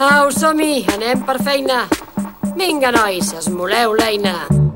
Au, som-hi, anem per feina. Vinga, nois, esmoleu l'eina.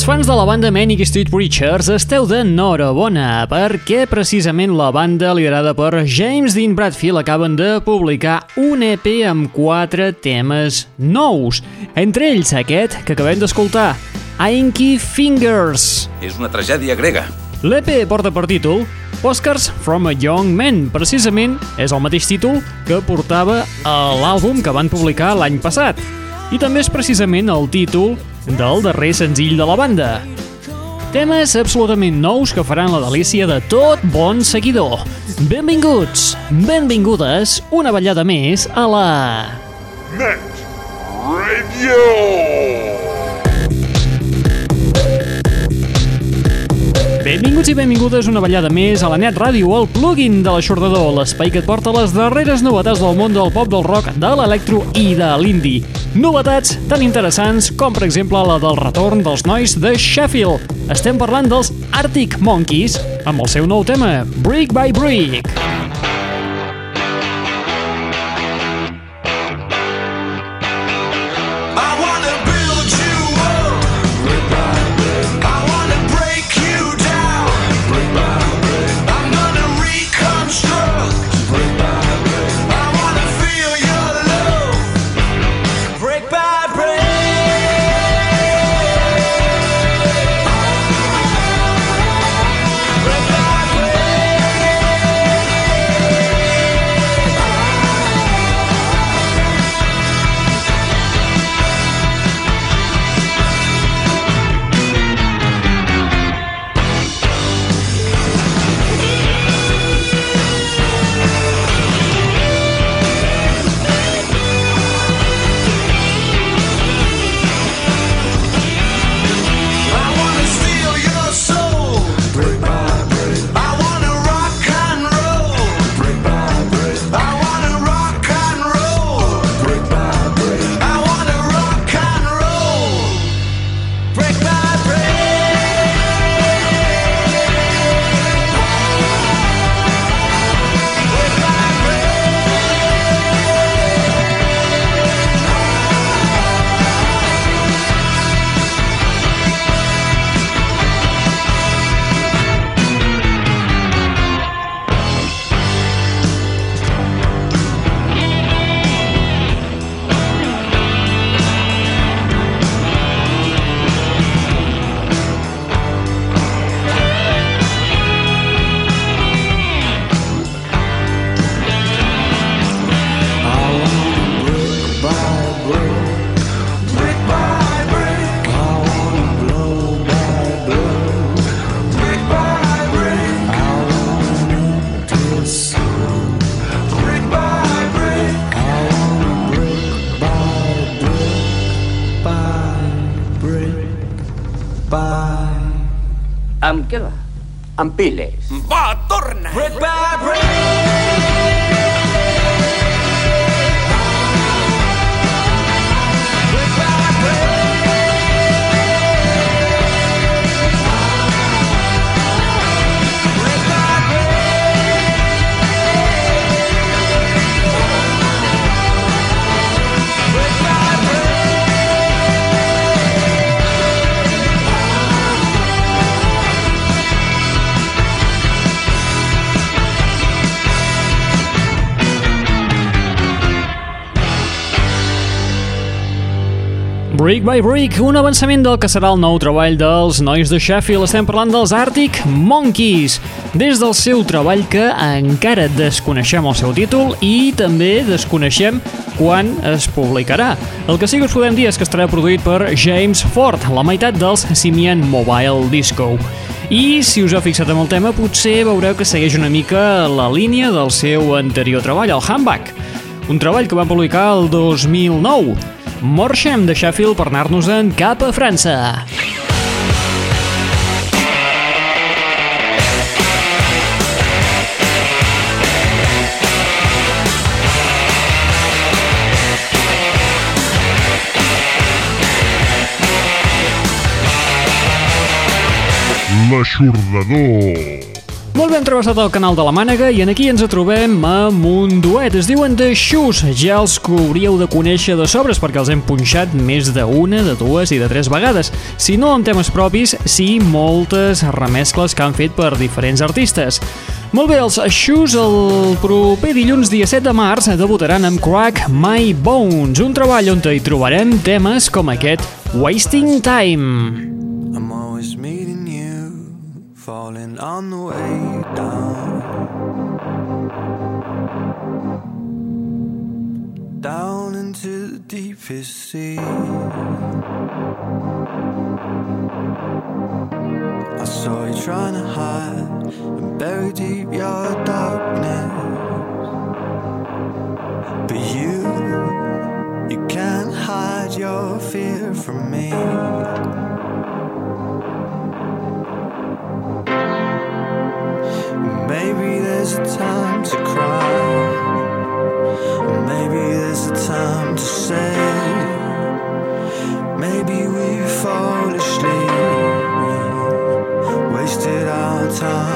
Els fans de la banda Manic Street Preachers esteu d'enhorabona perquè precisament la banda liderada per James Dean Bradfield acaben de publicar un EP amb quatre temes nous. Entre ells aquest que acabem d'escoltar, Inky Fingers. És una tragèdia grega. L'EP porta per títol Postcards from a Young Man. Precisament és el mateix títol que portava l'àlbum que van publicar l'any passat. I també és precisament el títol del darrer senzill de la banda. Temes absolutament nous que faran la delícia de tot bon seguidor. Benvinguts, benvingudes, una ballada més a la... Net Radio! Benvinguts i benvingudes una ballada més a la Net Ràdio, el plugin de l'aixordador, l'espai que et porta les darreres novetats del món del pop, del rock, de l'electro i de l'indie. Novetats tan interessants com, per exemple, la del retorn dels nois de Sheffield. Estem parlant dels Arctic Monkeys amb el seu nou tema, Brick by Brick. I Amb Brick by Brick, un avançament del que serà el nou treball dels nois de Sheffield. Estem parlant dels Arctic Monkeys. Des del seu treball que encara desconeixem el seu títol i també desconeixem quan es publicarà. El que sí que us podem dir és que estarà produït per James Ford, la meitat dels Simian Mobile Disco. I si us heu fixat en el tema, potser veureu que segueix una mica la línia del seu anterior treball, el Handback. Un treball que van publicar el 2009. Morxem de Sheffield per anar-nos-en cap a França. L'aixordador. Molt hem travessat el canal de la Mànega i en aquí ens trobem amb un duet. Es diuen The Shoes. Ja els que hauríeu de conèixer de sobres perquè els hem punxat més d'una, de dues i de tres vegades. Si no amb temes propis, sí moltes remescles que han fet per diferents artistes. Molt bé, els Shoes el proper dilluns dia 7 de març debutaran amb Crack My Bones, un treball on hi trobarem temes com aquest Wasting Time. Falling on the way down. Down into the deepest sea. I saw you trying to hide and bury deep your darkness. But you, you can't hide your fear from me. There's a time to cry. Maybe there's a time to say. Maybe we foolishly wasted our time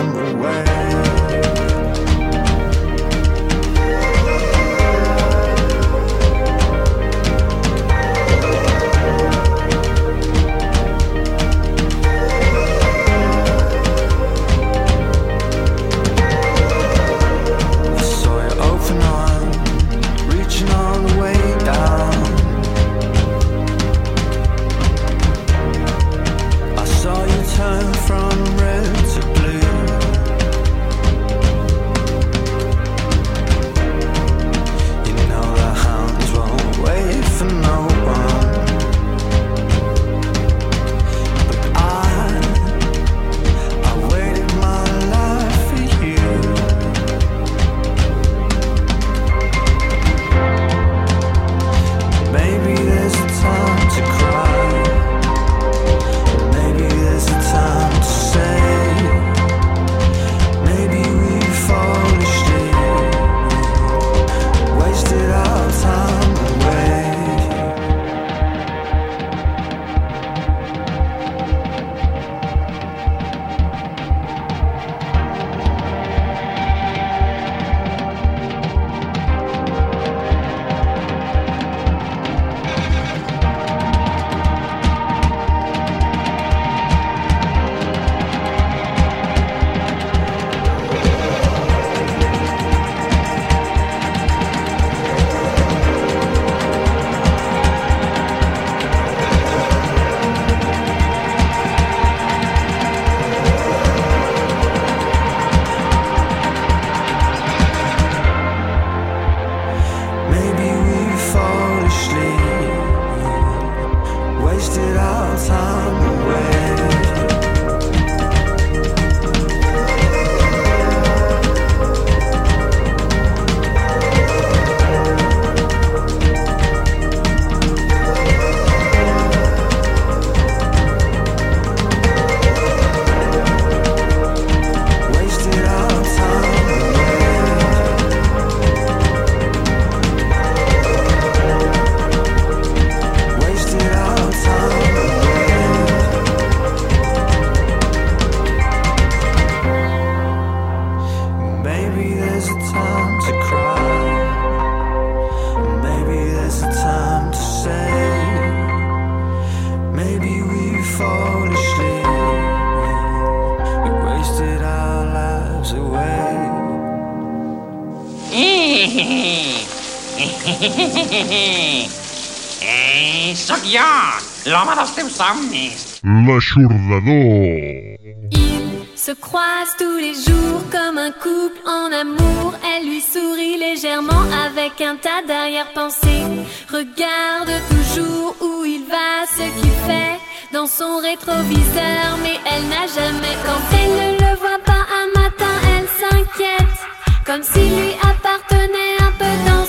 Eh, sóc jo, l'home dels teus somnis. L'aixordador. Se croisent tous les jours comme un couple en amour. Elle lui sourit légèrement avec un tas d'arrière-pensées. Regarde toujours où il va, ce qu'il fait dans son rétroviseur. Mais elle n'a jamais quand elle ne le voit pas un matin, elle s'inquiète comme s'il lui appartenait un peu dans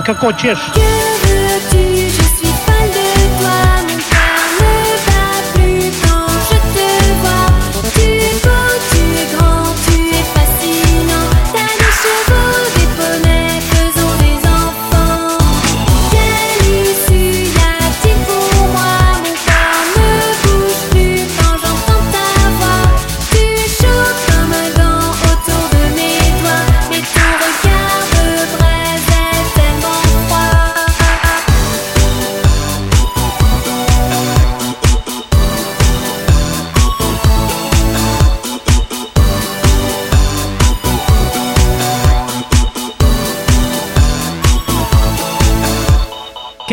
Блин, чеш?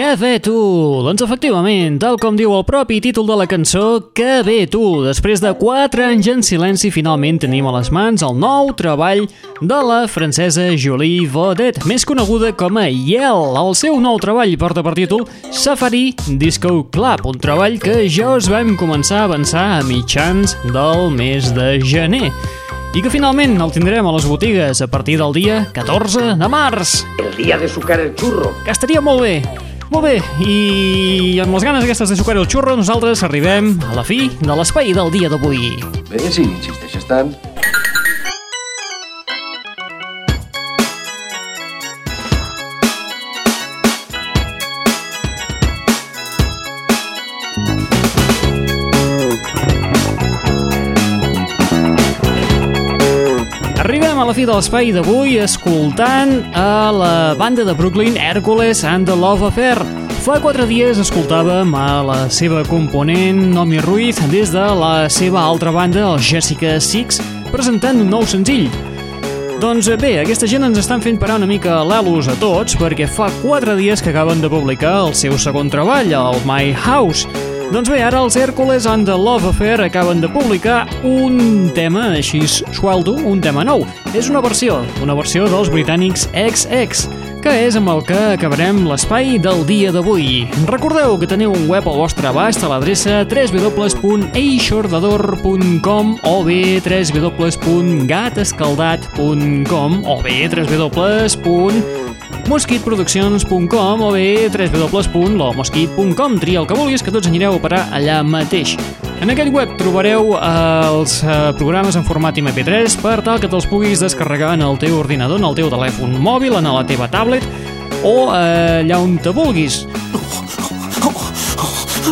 Que tu! Doncs efectivament, tal com diu el propi títol de la cançó, Que bé tu! Després de 4 anys en silenci, finalment tenim a les mans el nou treball de la francesa Julie Vaudet, més coneguda com a Yell. El seu nou treball porta per títol Safari Disco Club, un treball que ja us vam començar a avançar a mitjans del mes de gener i que finalment el tindrem a les botigues a partir del dia 14 de març. El dia de sucar el xurro. Que estaria molt bé. Molt bé, i amb les ganes aquestes de sucar el xurro, nosaltres arribem a la fi de l'espai del dia d'avui. Bé, si insisteixes tant, fi de l'espai d'avui escoltant a la banda de Brooklyn Hercules and the Love Affair. Fa quatre dies escoltàvem a la seva component Nomi Ruiz des de la seva altra banda, el Jessica Six, presentant un nou senzill. Doncs bé, aquesta gent ens estan fent parar una mica l'elus a tots perquè fa quatre dies que acaben de publicar el seu segon treball, el My House, doncs bé, ara els Hércules and the Love Affair acaben de publicar un tema així sueldo, un tema nou. És una versió, una versió dels britànics XX, que és amb el que acabarem l'espai del dia d'avui. Recordeu que teniu un web al vostre abast a l'adreça www.eixordador.com o bé www.gatescaldat.com o bé www.mosquitproduccions.com o bé www.lomosquit.com Tria el que vulguis, que tots anireu a parar allà mateix. En aquell web trobareu eh, els eh, programes en format MP3 per tal que te'ls puguis descarregar en el teu ordinador, en el teu telèfon mòbil, en la teva tablet o eh, allà on te vulguis.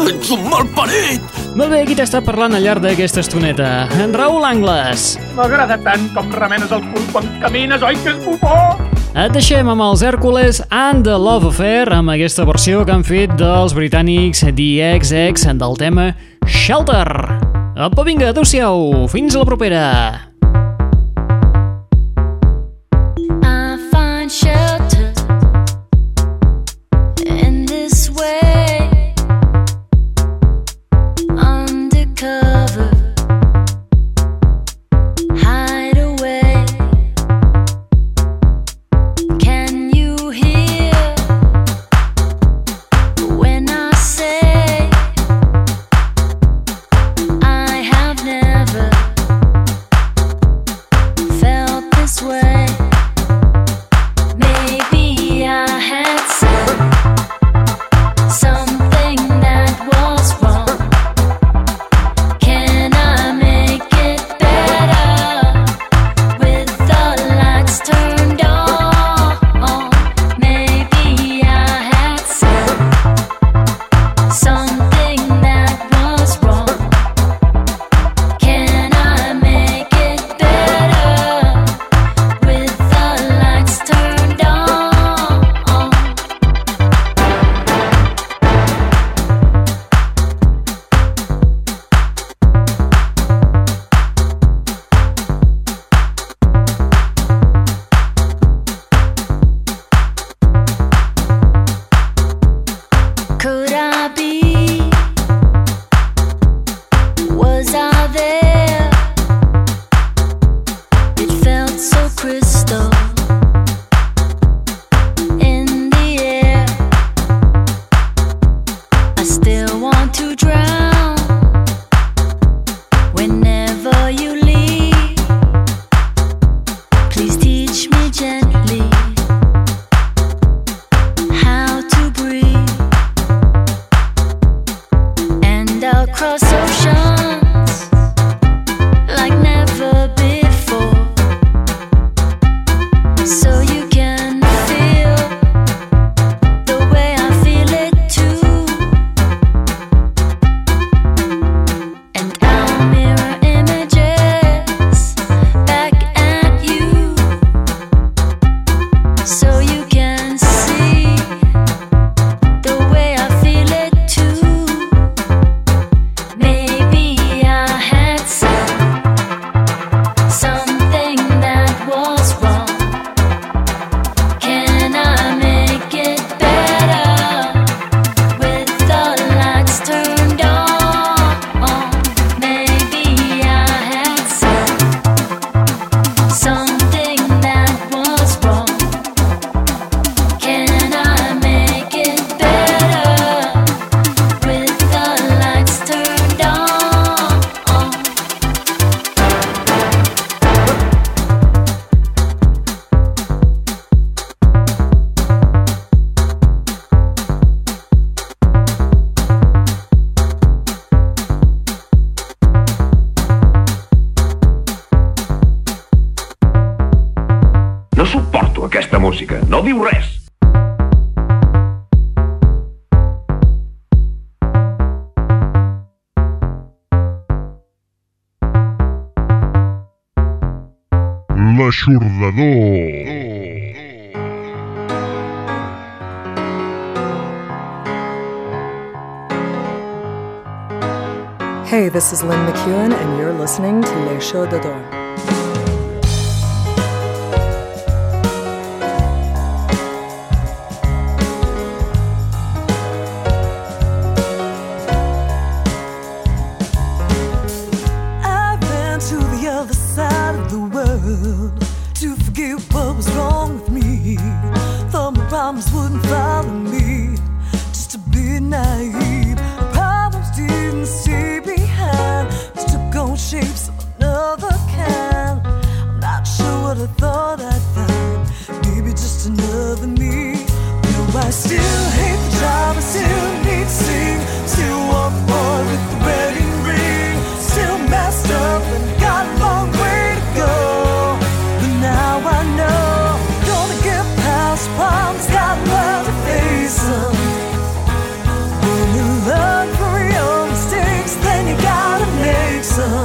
Ets un malparit! Molt bé, qui t'està parlant al llarg d'aquesta estoneta? En Raül Angles. M'agrada tant com remenes el cul quan camines, oi que és bufó? Et deixem amb els Hèrcules and the Love Affair amb aquesta versió que han fet dels britànics The XX del tema Shelter. Apa, vinga, adeu-siau, fins a la propera. I find shelter Hey, this is Lynn McEwen, and you're listening to Le Show Dador. sun.